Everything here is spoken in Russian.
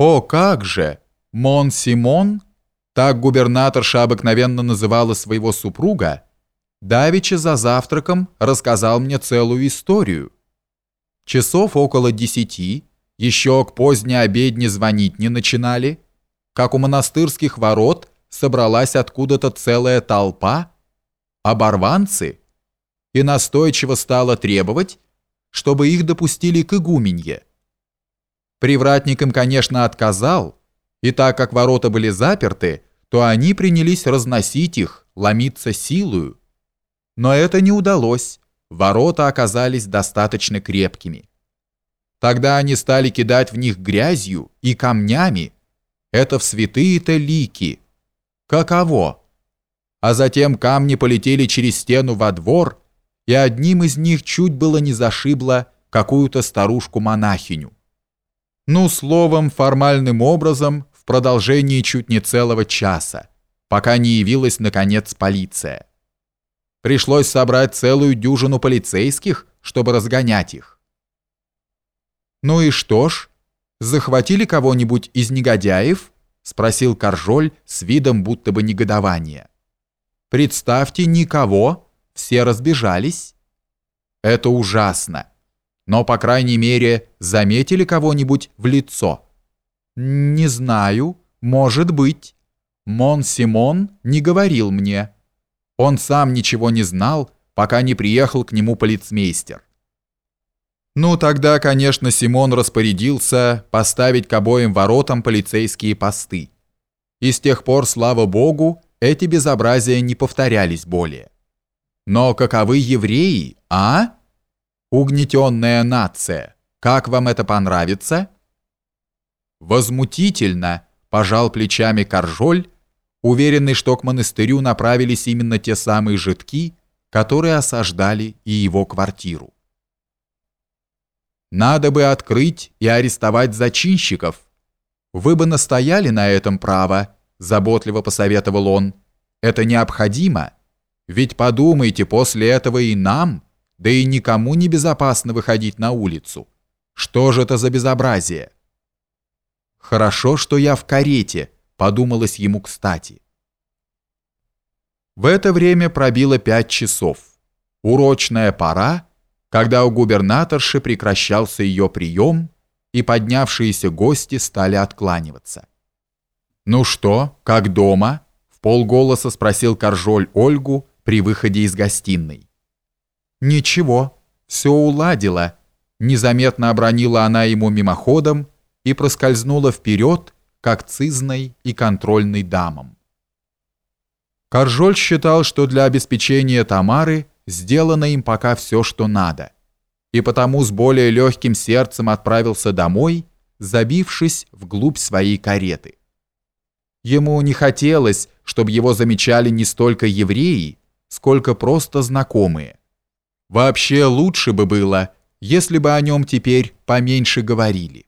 О, как же! Мон Симон, так губернаторша обыкновенно называла своего супруга, давеча за завтраком рассказал мне целую историю. Часов около десяти, еще к поздней обедне звонить не начинали, как у монастырских ворот собралась откуда-то целая толпа, оборванцы, и настойчиво стала требовать, чтобы их допустили к игуменье. Привратник им, конечно, отказал, и так как ворота были заперты, то они принялись разносить их, ломиться силою. Но это не удалось, ворота оказались достаточно крепкими. Тогда они стали кидать в них грязью и камнями. Это в святые-то лики. Каково? А затем камни полетели через стену во двор, и одним из них чуть было не зашибло какую-то старушку-монахиню. Ну, словом, формальным образом, в продолжении чуть не целого часа, пока не явилась, наконец, полиция. Пришлось собрать целую дюжину полицейских, чтобы разгонять их. «Ну и что ж, захватили кого-нибудь из негодяев?» — спросил Коржоль с видом будто бы негодования. «Представьте, никого, все разбежались». «Это ужасно но, по крайней мере, заметили кого-нибудь в лицо? Не знаю, может быть. Мон Симон не говорил мне. Он сам ничего не знал, пока не приехал к нему полицмейстер. Ну, тогда, конечно, Симон распорядился поставить к обоим воротам полицейские посты. И с тех пор, слава богу, эти безобразия не повторялись более. Но каковы евреи, а? Угнетенная нация. Как вам это понравится? Возмутительно, пожал плечами Коржоль, уверенный, что к монастырю направились именно те самые жидки, которые осаждали и его квартиру. Надо бы открыть и арестовать зачинщиков. Вы бы настояли на этом право, заботливо посоветовал он. Это необходимо. Ведь подумайте, после этого и нам, да и никому не безопасно выходить на улицу. Что же это за безобразие? Хорошо, что я в карете, подумалось ему кстати. В это время пробило пять часов. Урочная пора, когда у губернаторши прекращался ее прием, и поднявшиеся гости стали откланиваться. «Ну что, как дома?» — в полголоса спросил Коржоль Ольгу при выходе из гостиной. «Ничего, все уладила», — незаметно обронила она ему мимоходом и проскользнула вперед, как цизной и контрольной дамам. Коржоль считал, что для обеспечения Тамары сделано им пока все, что надо, и потому с более легким сердцем отправился домой, забившись вглубь своей кареты. Ему не хотелось, чтобы его замечали не столько евреи, сколько просто знакомые. Вообще лучше бы было, если бы о нем теперь поменьше говорили.